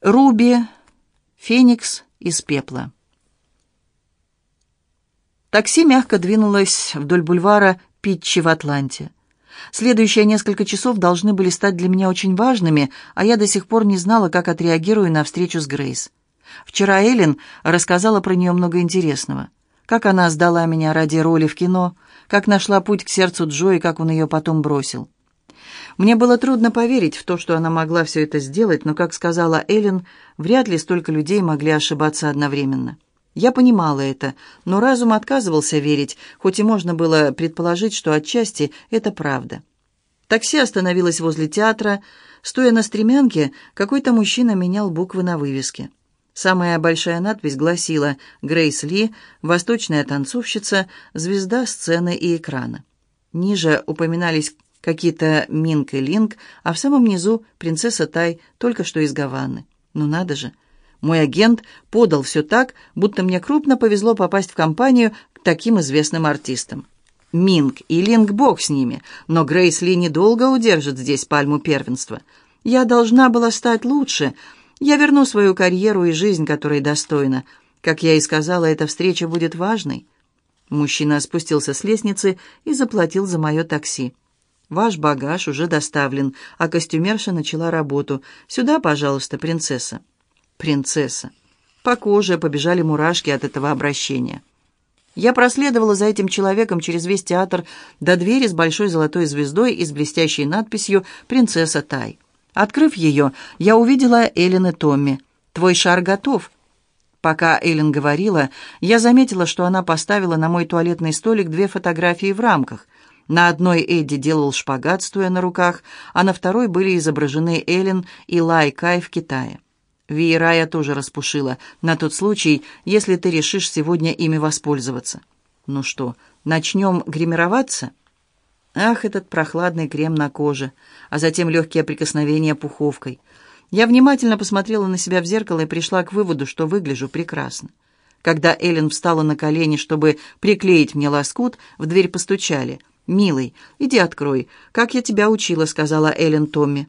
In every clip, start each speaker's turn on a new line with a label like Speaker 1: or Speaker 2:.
Speaker 1: Руби, Феникс из пепла. Такси мягко двинулось вдоль бульвара Питчи в Атланте. Следующие несколько часов должны были стать для меня очень важными, а я до сих пор не знала, как отреагирую на встречу с Грейс. Вчера Эллен рассказала про нее много интересного. Как она сдала меня ради роли в кино, как нашла путь к сердцу Джо и как он ее потом бросил. Мне было трудно поверить в то, что она могла все это сделать, но, как сказала Эллен, вряд ли столько людей могли ошибаться одновременно. Я понимала это, но разум отказывался верить, хоть и можно было предположить, что отчасти это правда. Такси остановилось возле театра. Стоя на стремянке, какой-то мужчина менял буквы на вывеске. Самая большая надпись гласила «Грейс Ли, восточная танцовщица, звезда сцены и экрана». Ниже упоминались какие-то Минк и Линк, а в самом низу принцесса Тай, только что из Гаваны. Ну надо же! Мой агент подал все так, будто мне крупно повезло попасть в компанию к таким известным артистам. Минк и Линк бог с ними, но Грейс Ли недолго удержит здесь пальму первенства. Я должна была стать лучше. Я верну свою карьеру и жизнь, которой достойна. Как я и сказала, эта встреча будет важной. Мужчина спустился с лестницы и заплатил за мое такси. Ваш багаж уже доставлен, а костюмерша начала работу. Сюда, пожалуйста, принцесса». «Принцесса». По коже побежали мурашки от этого обращения. Я проследовала за этим человеком через весь театр до двери с большой золотой звездой и с блестящей надписью «Принцесса Тай». Открыв ее, я увидела Эллен и Томми. «Твой шар готов». Пока Эллен говорила, я заметила, что она поставила на мой туалетный столик две фотографии в рамках – на одной Эдди делал шпагат, стоя на руках, а на второй были изображены Эллен и Лай Кай в Китае. Веера я тоже распушила, на тот случай, если ты решишь сегодня ими воспользоваться. Ну что, начнем гримироваться? Ах, этот прохладный крем на коже, а затем легкие прикосновения пуховкой. Я внимательно посмотрела на себя в зеркало и пришла к выводу, что выгляжу прекрасно. Когда Эллен встала на колени, чтобы приклеить мне лоскут, в дверь постучали — «Милый, иди открой. Как я тебя учила», — сказала Эллен Томми.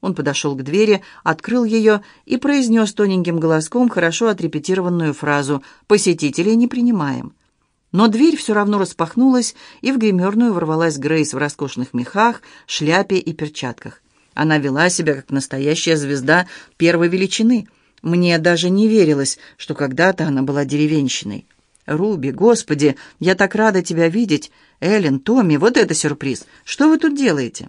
Speaker 1: Он подошел к двери, открыл ее и произнес тоненьким голоском хорошо отрепетированную фразу «Посетителей не принимаем». Но дверь все равно распахнулась, и в гримерную ворвалась Грейс в роскошных мехах, шляпе и перчатках. Она вела себя как настоящая звезда первой величины. Мне даже не верилось, что когда-то она была деревенщиной. «Руби, господи, я так рада тебя видеть! Эллен, Томми, вот это сюрприз! Что вы тут делаете?»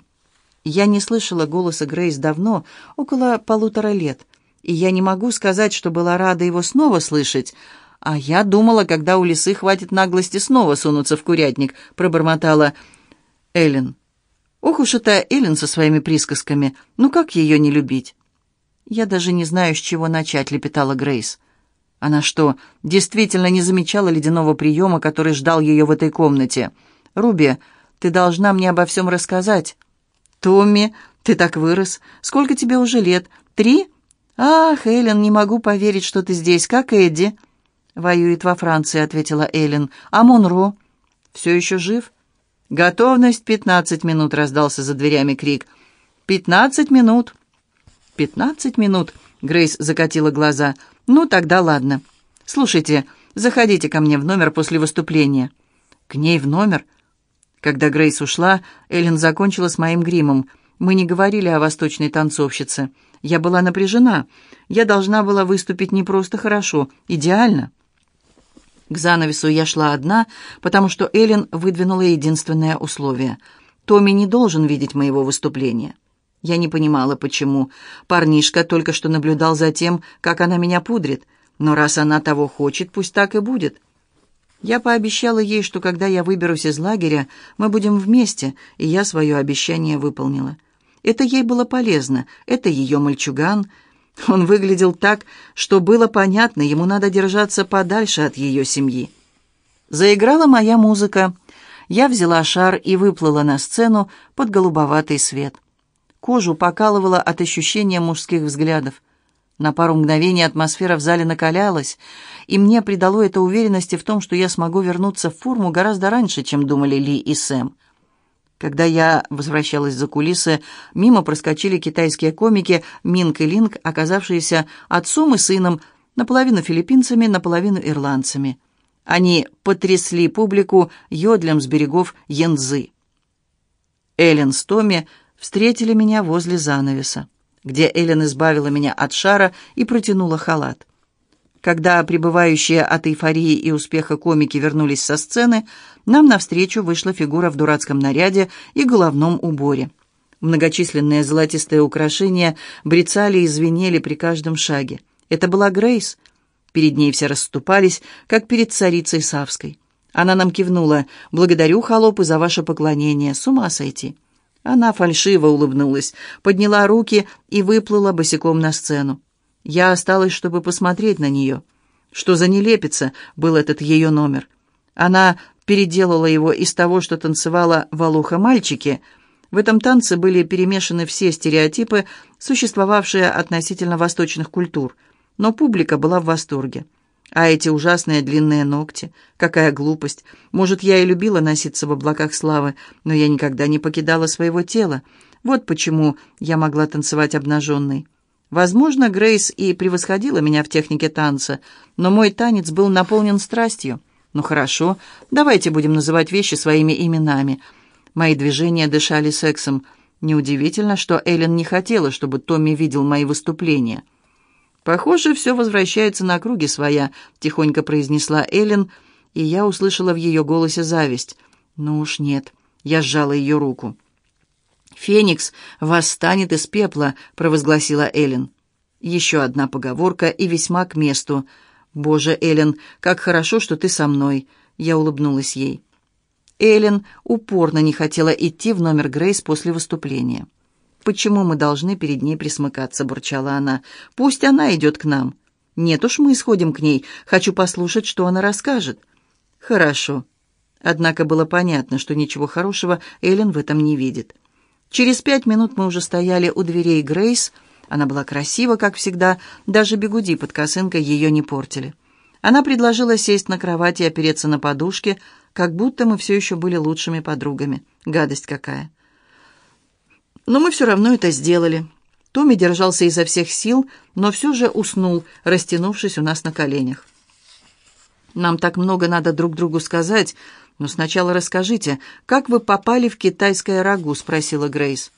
Speaker 1: Я не слышала голоса Грейс давно, около полутора лет, и я не могу сказать, что была рада его снова слышать. «А я думала, когда у лисы хватит наглости снова сунуться в курятник», — пробормотала Эллен. «Ох уж это Эллен со своими присказками! Ну как ее не любить?» «Я даже не знаю, с чего начать», — лепетала Грейс. Она что, действительно не замечала ледяного приема, который ждал ее в этой комнате? «Руби, ты должна мне обо всем рассказать». «Томми, ты так вырос. Сколько тебе уже лет? Три?» «Ах, Эллен, не могу поверить, что ты здесь, как Эдди». «Воюет во Франции», — ответила Эллен. «А Монро?» «Все еще жив?» «Готовность пятнадцать минут», — раздался за дверями крик. «Пятнадцать минут». «Пятнадцать минут», — Грейс закатила глаза. «Ну, тогда ладно. Слушайте, заходите ко мне в номер после выступления». «К ней в номер?» Когда Грейс ушла, Эллен закончила с моим гримом. Мы не говорили о восточной танцовщице. Я была напряжена. Я должна была выступить не просто хорошо, идеально. К занавесу я шла одна, потому что Эллен выдвинула единственное условие. Томми не должен видеть моего выступления. Я не понимала, почему. Парнишка только что наблюдал за тем, как она меня пудрит. Но раз она того хочет, пусть так и будет. Я пообещала ей, что когда я выберусь из лагеря, мы будем вместе, и я свое обещание выполнила. Это ей было полезно, это ее мальчуган. Он выглядел так, что было понятно, ему надо держаться подальше от ее семьи. Заиграла моя музыка. Я взяла шар и выплыла на сцену под голубоватый свет. Кожу покалывало от ощущения мужских взглядов. На пару мгновений атмосфера в зале накалялась, и мне придало это уверенности в том, что я смогу вернуться в форму гораздо раньше, чем думали Ли и Сэм. Когда я возвращалась за кулисы, мимо проскочили китайские комики Минг и Линг, оказавшиеся отцом и сыном, наполовину филиппинцами, наполовину ирландцами. Они потрясли публику йодлем с берегов Янзы. Эллен с Томми встретили меня возле занавеса, где Эллен избавила меня от шара и протянула халат. Когда пребывающие от эйфории и успеха комики вернулись со сцены, нам навстречу вышла фигура в дурацком наряде и головном уборе. Многочисленные золотистые украшения брецали и звенели при каждом шаге. Это была Грейс. Перед ней все расступались, как перед царицей Савской. Она нам кивнула. «Благодарю, холопы, за ваше поклонение. С ума сойти». Она фальшиво улыбнулась, подняла руки и выплыла босиком на сцену. Я осталась, чтобы посмотреть на нее. Что за нелепица был этот ее номер? Она переделала его из того, что танцевала Валуха-мальчики. В этом танце были перемешаны все стереотипы, существовавшие относительно восточных культур. Но публика была в восторге. А эти ужасные длинные ногти. Какая глупость. Может, я и любила носиться в облаках славы, но я никогда не покидала своего тела. Вот почему я могла танцевать обнаженной. Возможно, Грейс и превосходила меня в технике танца, но мой танец был наполнен страстью. Ну хорошо, давайте будем называть вещи своими именами. Мои движения дышали сексом. Неудивительно, что Эллен не хотела, чтобы Томми видел мои выступления. «Похоже, все возвращается на круги своя», — тихонько произнесла Эллен, и я услышала в ее голосе зависть. «Ну уж нет». Я сжала ее руку. «Феникс восстанет из пепла», — провозгласила Эллен. Еще одна поговорка и весьма к месту. «Боже, Эллен, как хорошо, что ты со мной!» Я улыбнулась ей. Эллен упорно не хотела идти в номер Грейс после выступления. «Почему мы должны перед ней присмыкаться?» — бурчала она. «Пусть она идет к нам». «Нет уж, мы сходим к ней. Хочу послушать, что она расскажет». «Хорошо». Однако было понятно, что ничего хорошего Эллен в этом не видит. Через пять минут мы уже стояли у дверей Грейс. Она была красива, как всегда, даже бегуди под косынкой ее не портили. Она предложила сесть на кровати и опереться на подушке, как будто мы все еще были лучшими подругами. Гадость какая. Но мы все равно это сделали. Томми держался изо всех сил, но все же уснул, растянувшись у нас на коленях. «Нам так много надо друг другу сказать», «Но сначала расскажите, как вы попали в китайское рагу?» — спросила Грейс.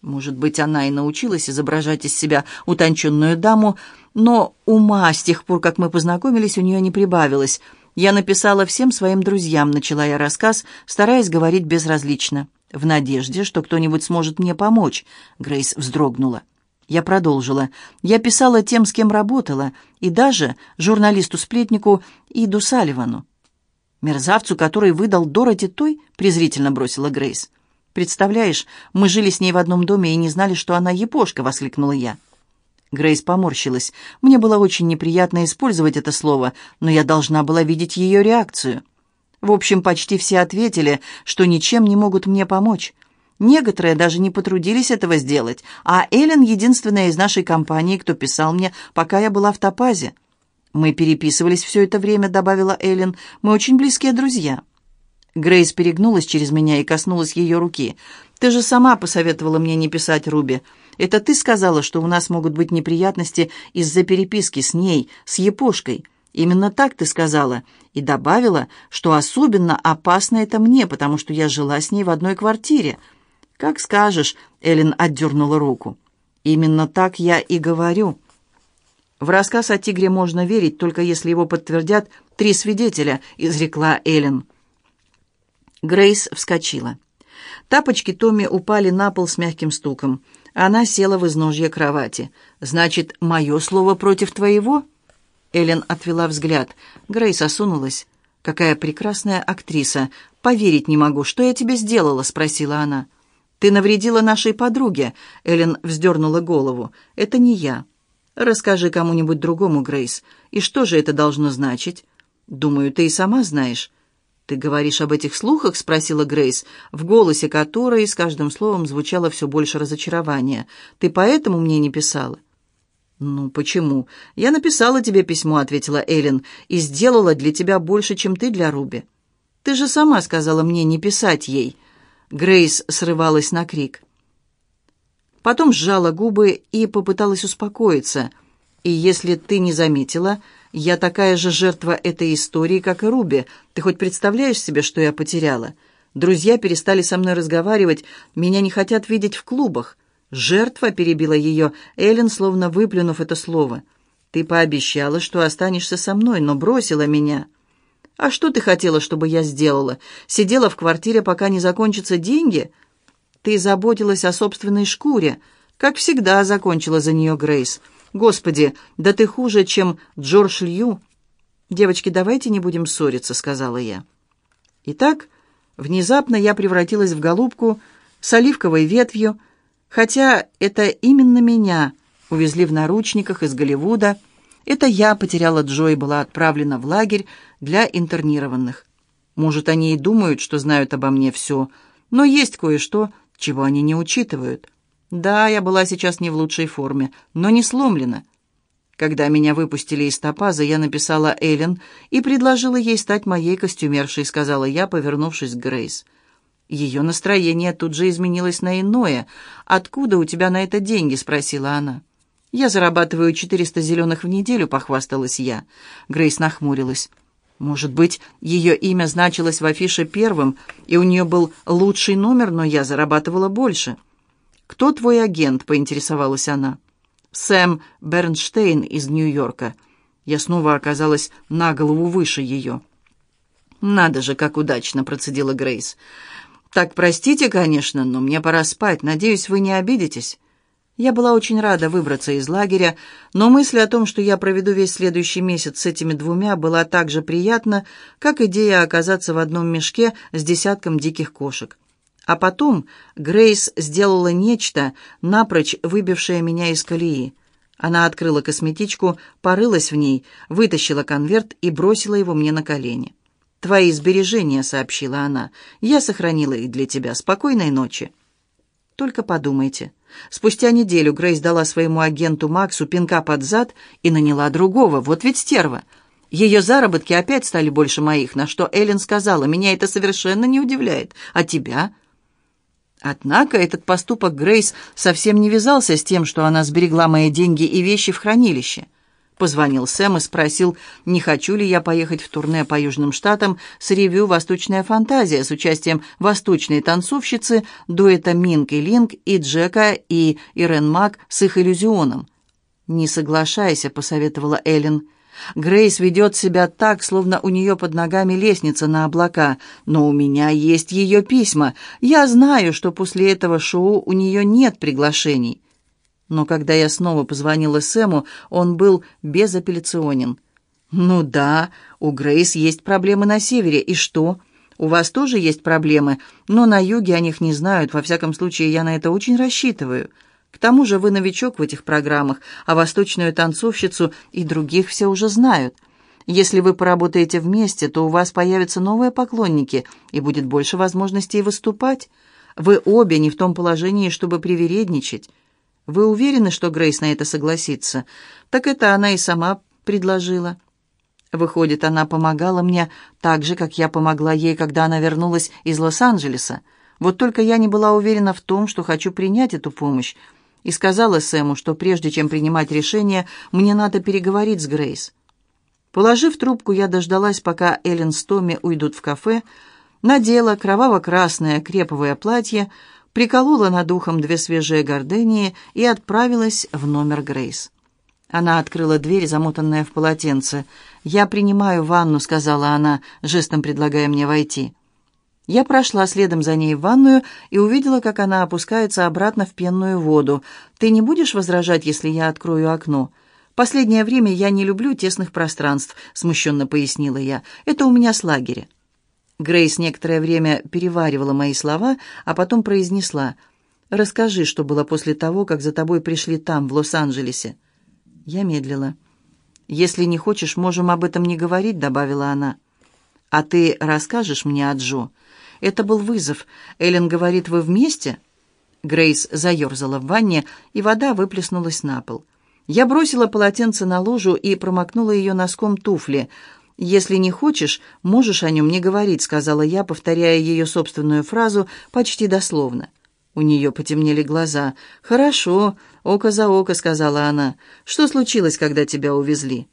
Speaker 1: Может быть, она и научилась изображать из себя утонченную даму, но ума с тех пор, как мы познакомились, у нее не прибавилось. Я написала всем своим друзьям, начала я рассказ, стараясь говорить безразлично, в надежде, что кто-нибудь сможет мне помочь. Грейс вздрогнула. Я продолжила. Я писала тем, с кем работала, и даже журналисту-сплетнику Иду Салливану. «Мерзавцу, который выдал Дороти той?» — презрительно бросила Грейс. «Представляешь, мы жили с ней в одном доме и не знали, что она епошка», — воскликнула я. Грейс поморщилась. Мне было очень неприятно использовать это слово, но я должна была видеть ее реакцию. В общем, почти все ответили, что ничем не могут мне помочь. Некоторые даже не потрудились этого сделать, а Эллен единственная из нашей компании, кто писал мне, пока я была в Топазе. «Мы переписывались все это время», — добавила Эллен. «Мы очень близкие друзья». Грейс перегнулась через меня и коснулась ее руки. «Ты же сама посоветовала мне не писать Руби. Это ты сказала, что у нас могут быть неприятности из-за переписки с ней, с Епошкой. Именно так ты сказала. И добавила, что особенно опасно это мне, потому что я жила с ней в одной квартире». «Как скажешь», — Эллен отдернула руку. «Именно так я и говорю». В рассказ о тигре можно верить, только если его подтвердят три свидетеля, изрекла Эллен. Грейс вскочила. Тапочки Томми упали на пол с мягким стуком. Она села в изножье кровати. «Значит, мое слово против твоего?» Эллен отвела взгляд. Грейс осунулась. «Какая прекрасная актриса! Поверить не могу, что я тебе сделала?» — спросила она. «Ты навредила нашей подруге», — Эллен вздернула голову. «Это не я. Расскажи кому-нибудь другому, Грейс. И что же это должно значить? Думаю, ты и сама знаешь. «Ты говоришь об этих слухах?» — спросила Грейс, в голосе которой с каждым словом звучало все больше разочарования. «Ты поэтому мне не писала?» «Ну, почему? Я написала тебе письмо», — ответила Эллен, «и сделала для тебя больше, чем ты для Руби». «Ты же сама сказала мне не писать ей». Грейс срывалась на крик. Потом сжала губы и попыталась успокоиться. «И если ты не заметила, я такая же жертва этой истории, как и Руби. Ты хоть представляешь себе, что я потеряла? Друзья перестали со мной разговаривать, меня не хотят видеть в клубах. «Жертва», — перебила ее Эллен, словно выплюнув это слово. «Ты пообещала, что останешься со мной, но бросила меня». «А что ты хотела, чтобы я сделала? Сидела в квартире, пока не закончатся деньги?» «Ты заботилась о собственной шкуре. Как всегда закончила за нее Грейс. Господи, да ты хуже, чем Джордж Лью». «Девочки, давайте не будем ссориться», — сказала я. Итак, внезапно я превратилась в голубку с оливковой ветвью, Хотя это именно меня увезли в наручниках из Голливуда, это я потеряла Джо и была отправлена в лагерь для интернированных. Может, они и думают, что знают обо мне все, но есть кое-что, чего они не учитывают. Да, я была сейчас не в лучшей форме, но не сломлена. Когда меня выпустили из топаза, я написала Эллен и предложила ей стать моей костюмершей, сказала я, повернувшись к Грейс. Ее настроение тут же изменилось на иное. «Откуда у тебя на это деньги?» — спросила она. «Я зарабатываю 400 зеленых в неделю», — похвасталась я. Грейс нахмурилась. «Может быть, ее имя значилось в афише первым, и у нее был лучший номер, но я зарабатывала больше». «Кто твой агент?» — поинтересовалась она. «Сэм Бернштейн из Нью-Йорка». Я снова оказалась на голову выше ее. «Надо же, как удачно!» — процедила Грейс. «Так, простите, конечно, но мне пора спать. Надеюсь, вы не обидитесь». Я была очень рада выбраться из лагеря, но мысль о том, что я проведу весь следующий месяц с этими двумя, была так же приятна, как идея оказаться в одном мешке с десятком диких кошек. А потом Грейс сделала нечто, напрочь выбившее меня из колеи. Она открыла косметичку, порылась в ней, вытащила конверт и бросила его мне на колени. «Твои сбережения», — сообщила она. «Я сохранила их для тебя. Спокойной ночи». Только подумайте. Спустя неделю Грейс дала своему агенту Максу пинка под зад и наняла другого. Вот ведь стерва. Ее заработки опять стали больше моих, на что Эллен сказала, «Меня это совершенно не удивляет. А тебя?» Однако этот поступок Грейс совсем не вязался с тем, что она сберегла мои деньги и вещи в хранилище. Позвонил Сэм и спросил, не хочу ли я поехать в турне по Южным Штатам с ревью «Восточная фантазия» с участием восточной танцовщицы, дуэта Минк и Линк и Джека и Ирен Мак с их иллюзионом. «Не соглашайся», — посоветовала Эллен. «Грейс ведет себя так, словно у нее под ногами лестница на облака, но у меня есть ее письма. Я знаю, что после этого шоу у нее нет приглашений». Но когда я снова позвонила Сэму, он был безапелляционен. «Ну да, у Грейс есть проблемы на севере. И что? У вас тоже есть проблемы, но на юге о них не знают. Во всяком случае, я на это очень рассчитываю. К тому же вы новичок в этих программах, а восточную танцовщицу и других все уже знают. Если вы поработаете вместе, то у вас появятся новые поклонники и будет больше возможностей выступать. Вы обе не в том положении, чтобы привередничать». Вы уверены, что Грейс на это согласится? Так это она и сама предложила. Выходит, она помогала мне так же, как я помогла ей, когда она вернулась из Лос-Анджелеса. Вот только я не была уверена в том, что хочу принять эту помощь, и сказала Сэму, что прежде чем принимать решение, мне надо переговорить с Грейс. Положив трубку, я дождалась, пока Эллен с Томми уйдут в кафе, надела кроваво-красное креповое платье, приколола над ухом две свежие гордении и отправилась в номер Грейс. Она открыла дверь, замотанная в полотенце. «Я принимаю ванну», — сказала она, жестом предлагая мне войти. Я прошла следом за ней в ванную и увидела, как она опускается обратно в пенную воду. «Ты не будешь возражать, если я открою окно?» «Последнее время я не люблю тесных пространств», — смущенно пояснила я. «Это у меня с лагеря». Грейс некоторое время переваривала мои слова, а потом произнесла «Расскажи, что было после того, как за тобой пришли там, в Лос-Анджелесе». Я медлила. «Если не хочешь, можем об этом не говорить», — добавила она. «А ты расскажешь мне о Джо?» «Это был вызов. Эллен говорит, вы вместе?» Грейс заерзала в ванне, и вода выплеснулась на пол. Я бросила полотенце на лужу и промокнула ее носком туфли — «Если не хочешь, можешь о нем не говорить», — сказала я, повторяя ее собственную фразу почти дословно. У нее потемнели глаза. «Хорошо, око за око», — сказала она. «Что случилось, когда тебя увезли?»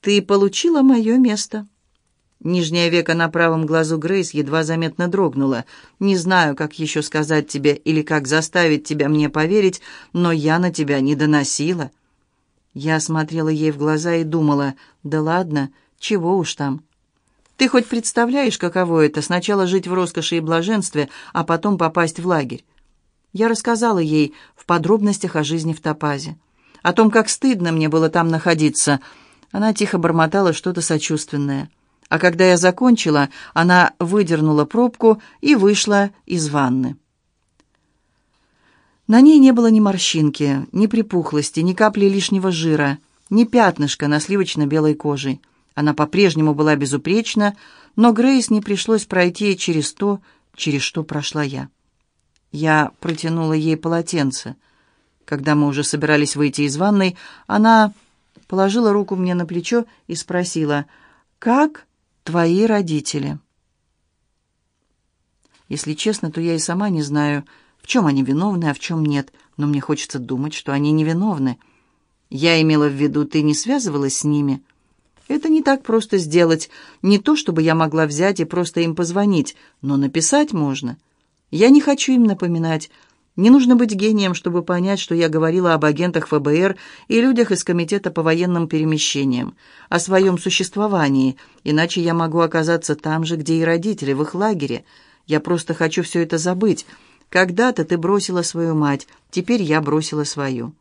Speaker 1: «Ты получила мое место». Нижнее веко на правом глазу Грейс едва заметно дрогнуло. «Не знаю, как еще сказать тебе или как заставить тебя мне поверить, но я на тебя не доносила». Я смотрела ей в глаза и думала, «Да ладно, чего уж там». «Ты хоть представляешь, каково это, сначала жить в роскоши и блаженстве, а потом попасть в лагерь?» Я рассказала ей в подробностях о жизни в Топазе, о том, как стыдно мне было там находиться. Она тихо бормотала что-то сочувственное. А когда я закончила, она выдернула пробку и вышла из ванны. На ней не было ни морщинки, ни припухлости, ни капли лишнего жира, ни пятнышка на сливочно-белой коже. Она по-прежнему была безупречна, но Грейс не пришлось пройти через то, через что прошла я. Я протянула ей полотенце. Когда мы уже собирались выйти из ванной, она положила руку мне на плечо и спросила, «Как твои родители. Если честно, то я и сама не знаю, в чем они виновны, а в чем нет, но мне хочется думать, что они невиновны. Я имела в виду, ты не связывалась с ними? Это не так просто сделать. Не то, чтобы я могла взять и просто им позвонить, но написать можно. Я не хочу им напоминать, не нужно быть гением, чтобы понять, что я говорила об агентах ФБР и людях из Комитета по военным перемещениям, о своем существовании, иначе я могу оказаться там же, где и родители, в их лагере. Я просто хочу все это забыть. Когда-то ты бросила свою мать, теперь я бросила свою.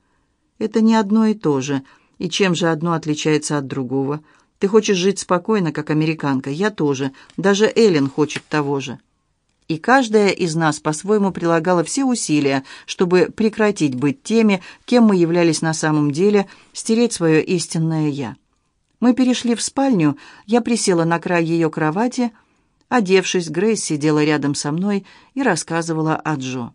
Speaker 1: Это не одно и то же. И чем же одно отличается от другого? Ты хочешь жить спокойно, как американка, я тоже. Даже Эллен хочет того же и каждая из нас по-своему прилагала все усилия, чтобы прекратить быть теми, кем мы являлись на самом деле, стереть свое истинное «я». Мы перешли в спальню, я присела на край ее кровати, одевшись, Грейс сидела рядом со мной и рассказывала о Джо.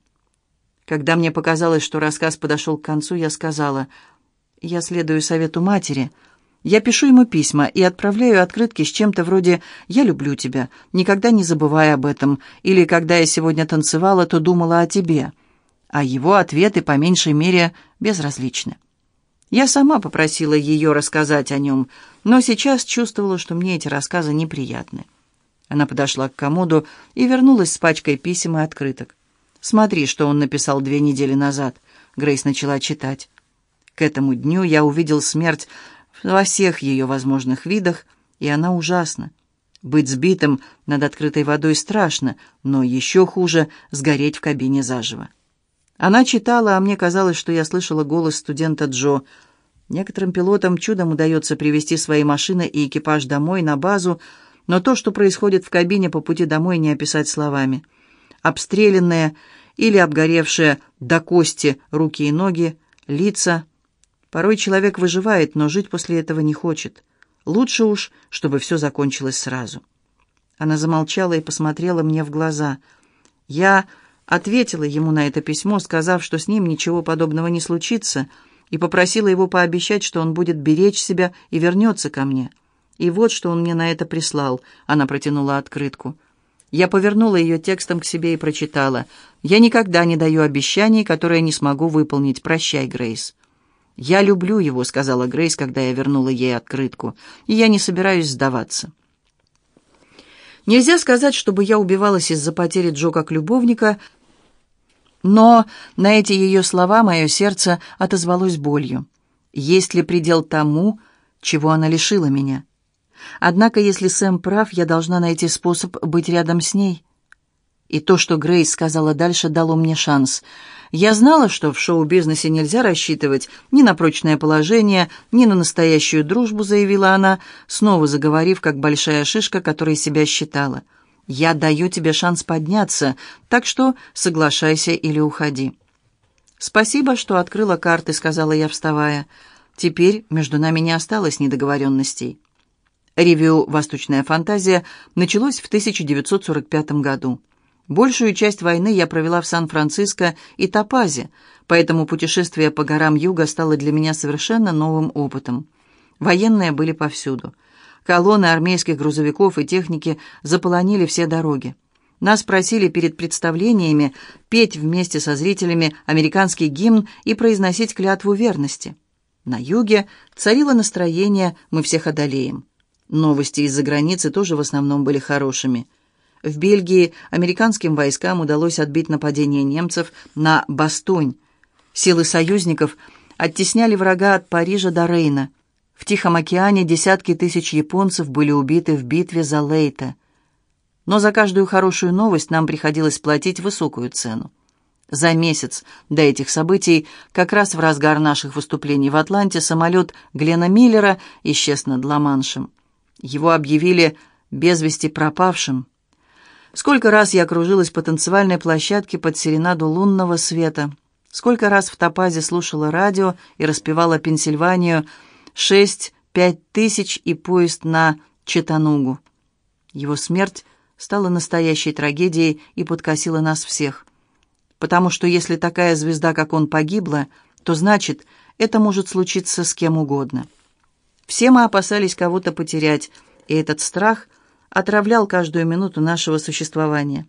Speaker 1: Когда мне показалось, что рассказ подошел к концу, я сказала, «Я следую совету матери», я пишу ему письма и отправляю открытки с чем-то вроде «Я люблю тебя, никогда не забывай об этом» или «Когда я сегодня танцевала, то думала о тебе». А его ответы, по меньшей мере, безразличны. Я сама попросила ее рассказать о нем, но сейчас чувствовала, что мне эти рассказы неприятны. Она подошла к комоду и вернулась с пачкой писем и открыток. «Смотри, что он написал две недели назад», — Грейс начала читать. К этому дню я увидел смерть во всех ее возможных видах, и она ужасна. Быть сбитым над открытой водой страшно, но еще хуже — сгореть в кабине заживо. Она читала, а мне казалось, что я слышала голос студента Джо. Некоторым пилотам чудом удается привести свои машины и экипаж домой, на базу, но то, что происходит в кабине по пути домой, не описать словами. Обстрелянные или обгоревшие до кости руки и ноги, лица — Порой человек выживает, но жить после этого не хочет. Лучше уж, чтобы все закончилось сразу. Она замолчала и посмотрела мне в глаза. Я ответила ему на это письмо, сказав, что с ним ничего подобного не случится, и попросила его пообещать, что он будет беречь себя и вернется ко мне. И вот что он мне на это прислал. Она протянула открытку. Я повернула ее текстом к себе и прочитала. «Я никогда не даю обещаний, которые не смогу выполнить. Прощай, Грейс». «Я люблю его», — сказала Грейс, когда я вернула ей открытку, «и я не собираюсь сдаваться». Нельзя сказать, чтобы я убивалась из-за потери Джо как любовника, но на эти ее слова мое сердце отозвалось болью. Есть ли предел тому, чего она лишила меня? Однако, если Сэм прав, я должна найти способ быть рядом с ней. И то, что Грейс сказала дальше, дало мне шанс — я знала, что в шоу-бизнесе нельзя рассчитывать ни на прочное положение, ни на настоящую дружбу, заявила она, снова заговорив, как большая шишка, которой себя считала. «Я даю тебе шанс подняться, так что соглашайся или уходи». «Спасибо, что открыла карты», — сказала я, вставая. «Теперь между нами не осталось недоговоренностей». Ревью «Восточная фантазия» началось в 1945 году. Большую часть войны я провела в Сан-Франциско и Топазе, поэтому путешествие по горам юга стало для меня совершенно новым опытом. Военные были повсюду. Колонны армейских грузовиков и техники заполонили все дороги. Нас просили перед представлениями петь вместе со зрителями американский гимн и произносить клятву верности. На юге царило настроение «мы всех одолеем». Новости из-за границы тоже в основном были хорошими. В Бельгии американским войскам удалось отбить нападение немцев на Бастунь. Силы союзников оттесняли врага от Парижа до Рейна. В Тихом океане десятки тысяч японцев были убиты в битве за Лейта. Но за каждую хорошую новость нам приходилось платить высокую цену. За месяц до этих событий, как раз в разгар наших выступлений в Атланте, самолет Глена Миллера исчез над Ла-Маншем. Его объявили без вести пропавшим. Сколько раз я кружилась по танцевальной площадке под серенаду лунного света. Сколько раз в Топазе слушала радио и распевала Пенсильванию «Шесть-пять тысяч и поезд на Четанугу». Его смерть стала настоящей трагедией и подкосила нас всех. Потому что если такая звезда, как он, погибла, то значит, это может случиться с кем угодно. Все мы опасались кого-то потерять, и этот страх отравлял каждую минуту нашего существования.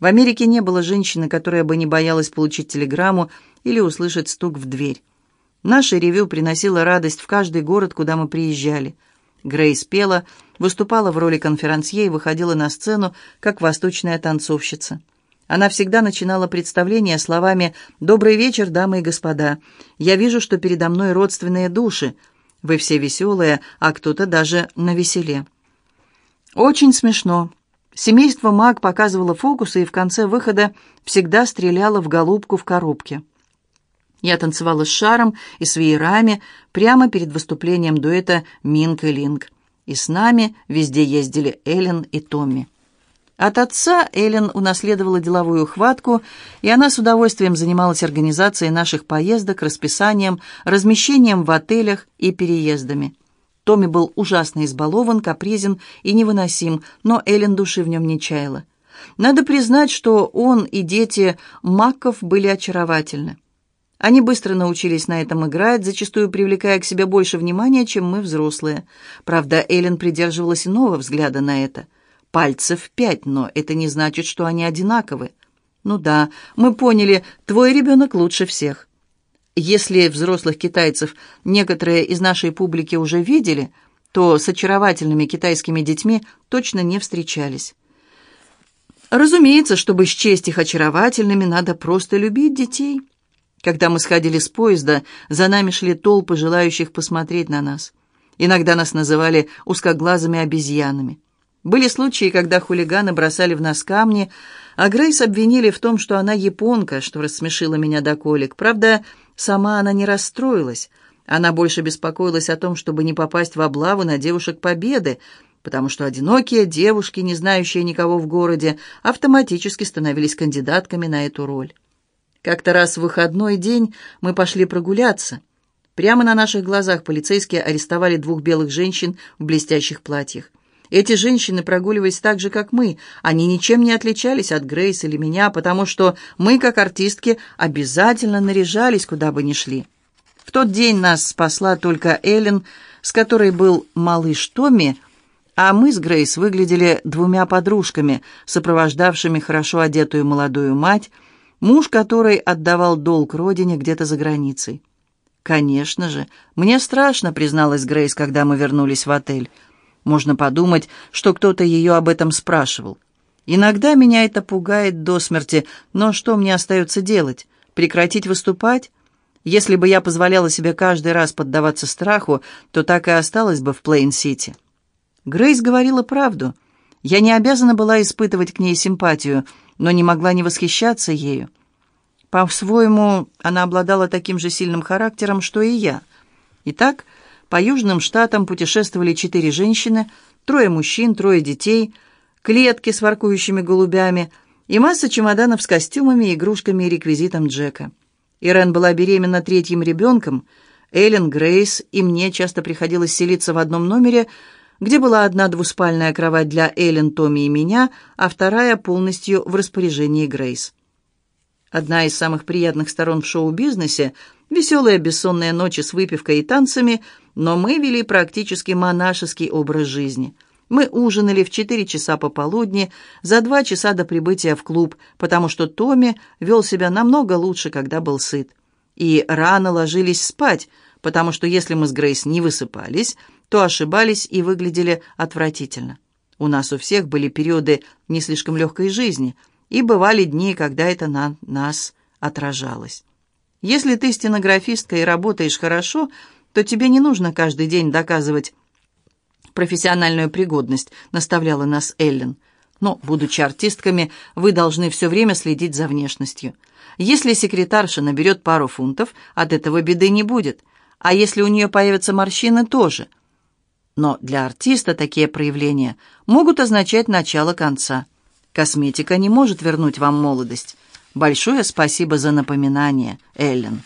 Speaker 1: В Америке не было женщины, которая бы не боялась получить телеграмму или услышать стук в дверь. Наше ревю приносило радость в каждый город, куда мы приезжали. Грейс пела, выступала в роли конферансье и выходила на сцену, как восточная танцовщица. Она всегда начинала представление словами «Добрый вечер, дамы и господа. Я вижу, что передо мной родственные души. Вы все веселые, а кто-то даже на веселе». Очень смешно. Семейство Мак показывало фокусы и в конце выхода всегда стреляло в голубку в коробке. Я танцевала с шаром и с веерами прямо перед выступлением дуэта Минк и Линк. И с нами везде ездили Эллен и Томми. От отца Эллен унаследовала деловую хватку, и она с удовольствием занималась организацией наших поездок, расписанием, размещением в отелях и переездами. Томми был ужасно избалован, капризен и невыносим, но Эллен души в нем не чаяла. Надо признать, что он и дети Макков были очаровательны. Они быстро научились на этом играть, зачастую привлекая к себе больше внимания, чем мы, взрослые. Правда, Эллен придерживалась иного взгляда на это. Пальцев пять, но это не значит, что они одинаковы. Ну да, мы поняли, твой ребенок лучше всех. Если взрослых китайцев некоторые из нашей публики уже видели, то с очаровательными китайскими детьми точно не встречались. Разумеется, чтобы счесть их очаровательными, надо просто любить детей. Когда мы сходили с поезда, за нами шли толпы желающих посмотреть на нас. Иногда нас называли узкоглазыми обезьянами. Были случаи, когда хулиганы бросали в нас камни, а Грейс обвинили в том, что она японка, что рассмешило меня до колик. Правда, сама она не расстроилась. Она больше беспокоилась о том, чтобы не попасть в облаву на девушек Победы, потому что одинокие девушки, не знающие никого в городе, автоматически становились кандидатками на эту роль. Как-то раз в выходной день мы пошли прогуляться. Прямо на наших глазах полицейские арестовали двух белых женщин в блестящих платьях. Эти женщины прогуливались так же, как мы. Они ничем не отличались от Грейс или меня, потому что мы, как артистки, обязательно наряжались, куда бы ни шли. В тот день нас спасла только Эллен, с которой был малыш Томми, а мы с Грейс выглядели двумя подружками, сопровождавшими хорошо одетую молодую мать, муж которой отдавал долг родине где-то за границей. «Конечно же, мне страшно», — призналась Грейс, когда мы вернулись в отель. Можно подумать, что кто-то ее об этом спрашивал. Иногда меня это пугает до смерти, но что мне остается делать? Прекратить выступать? Если бы я позволяла себе каждый раз поддаваться страху, то так и осталась бы в Плейн-Сити. Грейс говорила правду. Я не обязана была испытывать к ней симпатию — но не могла не восхищаться ею. По-своему, она обладала таким же сильным характером, что и я. Итак, по Южным Штатам путешествовали четыре женщины, трое мужчин, трое детей, клетки с воркующими голубями и масса чемоданов с костюмами, игрушками и реквизитом Джека. Ирен была беременна третьим ребенком, Эллен, Грейс и мне часто приходилось селиться в одном номере – где была одна двуспальная кровать для Эллен, Томми и меня, а вторая полностью в распоряжении Грейс. Одна из самых приятных сторон в шоу-бизнесе — веселые бессонные ночи с выпивкой и танцами — но мы вели практически монашеский образ жизни. Мы ужинали в 4 часа пополудни, за 2 часа до прибытия в клуб, потому что Томми вел себя намного лучше, когда был сыт. И рано ложились спать, потому что если мы с Грейс не высыпались, то ошибались и выглядели отвратительно. У нас у всех были периоды не слишком легкой жизни, и бывали дни, когда это на нас отражалось. Если ты стенографистка и работаешь хорошо, то тебе не нужно каждый день доказывать профессиональную пригодность», — наставляла нас Эллен. «Но, будучи артистками, вы должны все время следить за внешностью. Если секретарша наберет пару фунтов, от этого беды не будет. А если у нее появятся морщины, тоже. Но для артиста такие проявления могут означать начало конца. Косметика не может вернуть вам молодость. Большое спасибо за напоминание, Эллен».